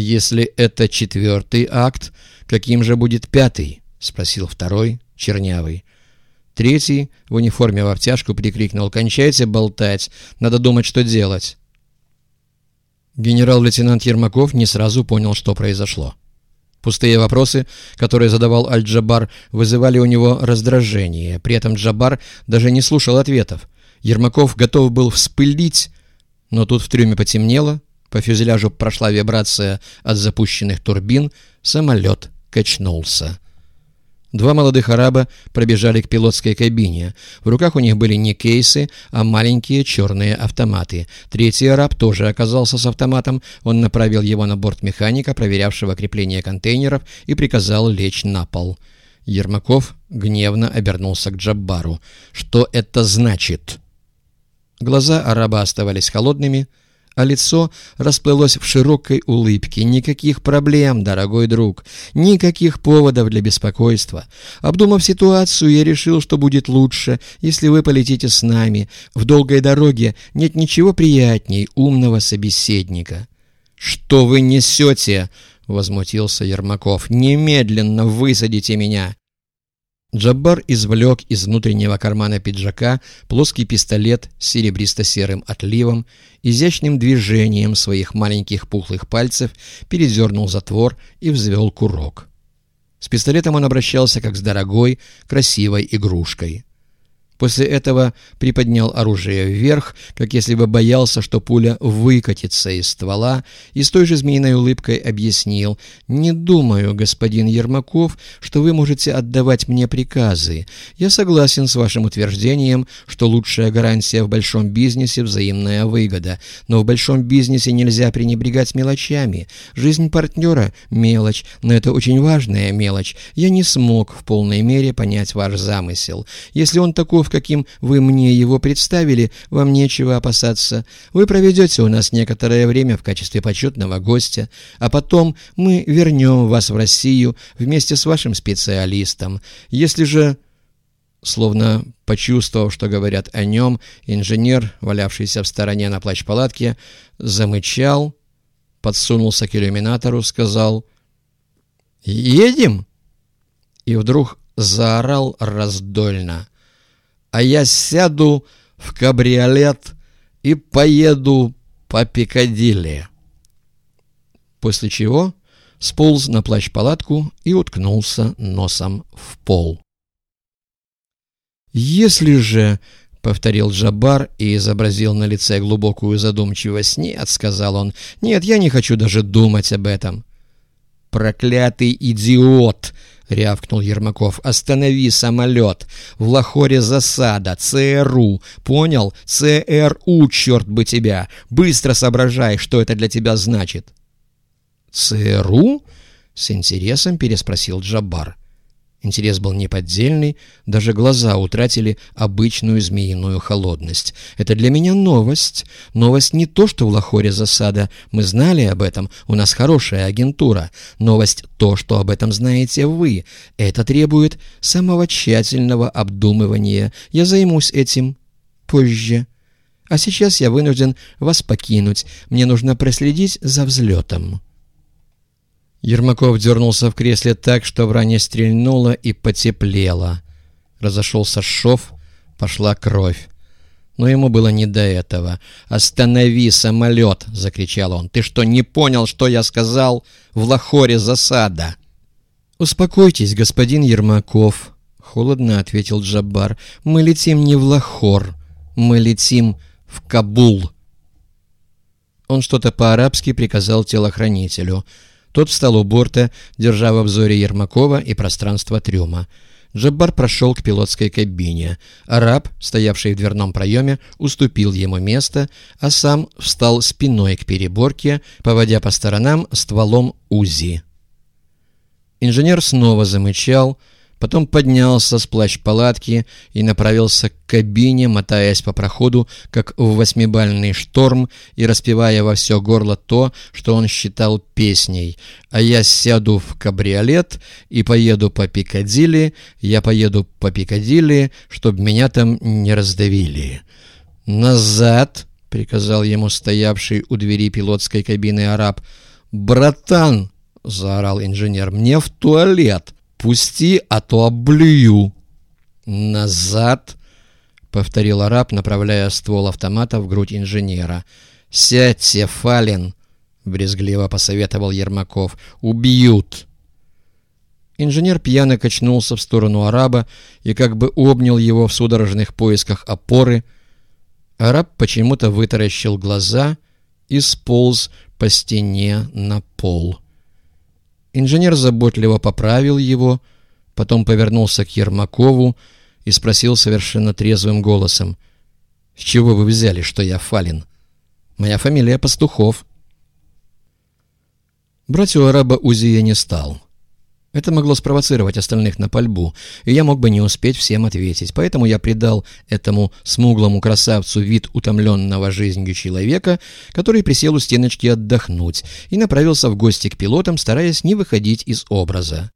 «Если это четвертый акт, каким же будет пятый?» — спросил второй, чернявый. Третий в униформе в обтяжку прикрикнул «Кончайте болтать! Надо думать, что делать!» Генерал-лейтенант Ермаков не сразу понял, что произошло. Пустые вопросы, которые задавал Аль-Джабар, вызывали у него раздражение. При этом Джабар даже не слушал ответов. Ермаков готов был вспылить, но тут в трюме потемнело, по фюзеляжу прошла вибрация от запущенных турбин, самолет качнулся. Два молодых араба пробежали к пилотской кабине. В руках у них были не кейсы, а маленькие черные автоматы. Третий араб тоже оказался с автоматом. Он направил его на борт механика, проверявшего крепление контейнеров, и приказал лечь на пол. Ермаков гневно обернулся к Джаббару. «Что это значит?» Глаза араба оставались холодными, а лицо расплылось в широкой улыбке. «Никаких проблем, дорогой друг, никаких поводов для беспокойства. Обдумав ситуацию, я решил, что будет лучше, если вы полетите с нами. В долгой дороге нет ничего приятней умного собеседника». «Что вы несете?» — возмутился Ермаков. «Немедленно высадите меня!» Джаббар извлек из внутреннего кармана пиджака плоский пистолет с серебристо-серым отливом, изящным движением своих маленьких пухлых пальцев передернул затвор и взвел курок. С пистолетом он обращался как с дорогой, красивой игрушкой. После этого приподнял оружие вверх, как если бы боялся, что пуля выкатится из ствола, и с той же змеиной улыбкой объяснил «Не думаю, господин Ермаков, что вы можете отдавать мне приказы. Я согласен с вашим утверждением, что лучшая гарантия в большом бизнесе – взаимная выгода. Но в большом бизнесе нельзя пренебрегать мелочами. Жизнь партнера – мелочь, но это очень важная мелочь. Я не смог в полной мере понять ваш замысел. Если он таков, каким вы мне его представили, вам нечего опасаться. Вы проведете у нас некоторое время в качестве почетного гостя, а потом мы вернем вас в Россию вместе с вашим специалистом. Если же...» Словно почувствовав, что говорят о нем, инженер, валявшийся в стороне на плащ-палатке, замычал, подсунулся к иллюминатору, сказал «Едем?» и вдруг заорал раздольно а я сяду в кабриолет и поеду по Пикадилли. После чего сполз на плащ-палатку и уткнулся носом в пол. «Если же...» — повторил Джабар и изобразил на лице глубокую задумчивость. «Нет», — сказал он, — «нет, я не хочу даже думать об этом». «Проклятый идиот!» — рявкнул Ермаков. «Останови самолет! В Лахоре засада! ЦРУ! Понял? ЦРУ, черт бы тебя! Быстро соображай, что это для тебя значит!» «ЦРУ?» — с интересом переспросил Джабар. Интерес был неподдельный, даже глаза утратили обычную змеиную холодность. «Это для меня новость. Новость не то, что в Лахоре засада. Мы знали об этом, у нас хорошая агентура. Новость то, что об этом знаете вы. Это требует самого тщательного обдумывания. Я займусь этим позже. А сейчас я вынужден вас покинуть. Мне нужно проследить за взлетом». Ермаков дернулся в кресле так, что в ране стрельнуло и потеплело. Разошелся шов, пошла кровь. Но ему было не до этого. «Останови самолет!» — закричал он. «Ты что, не понял, что я сказал? В Лахоре засада!» «Успокойтесь, господин Ермаков», — холодно ответил Джабар. «Мы летим не в Лахор, мы летим в Кабул». Он что-то по-арабски приказал телохранителю — тот встал у борта, держа в обзоре Ермакова и пространство трюма. Джаббар прошел к пилотской кабине. Араб, стоявший в дверном проеме, уступил ему место, а сам встал спиной к переборке, поводя по сторонам стволом УЗИ. Инженер снова замычал, Потом поднялся с плащ-палатки и направился к кабине, мотаясь по проходу, как в восьмибальный шторм, и распевая во все горло то, что он считал песней. «А я сяду в кабриолет и поеду по Пикадилли, я поеду по Пикадилли, чтобы меня там не раздавили». «Назад!» — приказал ему стоявший у двери пилотской кабины араб. «Братан!» — заорал инженер. «Мне в туалет! Пусти, а то облюю!» «Назад!» — повторил араб, направляя ствол автомата в грудь инженера. «Сядьте, Фалин!» — брезгливо посоветовал Ермаков. «Убьют!» Инженер пьяно качнулся в сторону араба и как бы обнял его в судорожных поисках опоры. Араб почему-то вытаращил глаза и сполз по стене на пол. Инженер заботливо поправил его, потом повернулся к Ермакову и спросил совершенно трезвым голосом. «С чего вы взяли, что я Фалин? Моя фамилия Пастухов». Брать у араба Узия не стал. Это могло спровоцировать остальных на пальбу, и я мог бы не успеть всем ответить. Поэтому я придал этому смуглому красавцу вид утомленного жизнью человека, который присел у стеночки отдохнуть, и направился в гости к пилотам, стараясь не выходить из образа.